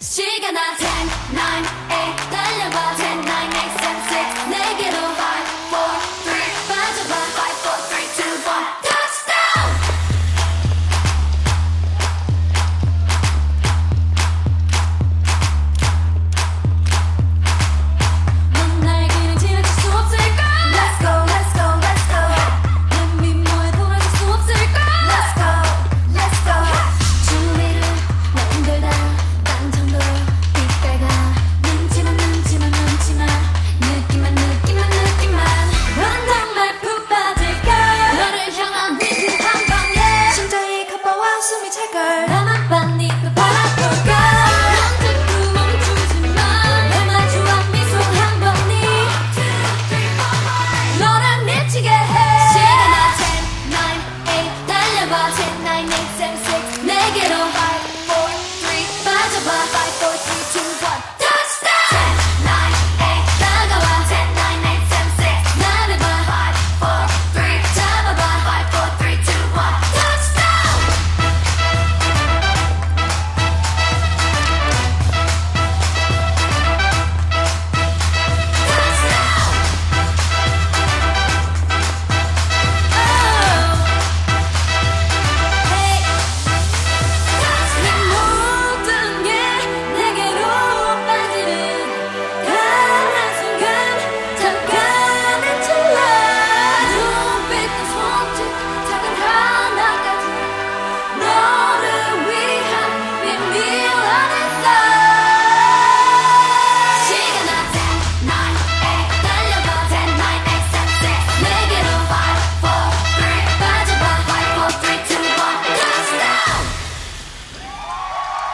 시간아 10, 9, 8 달려봐.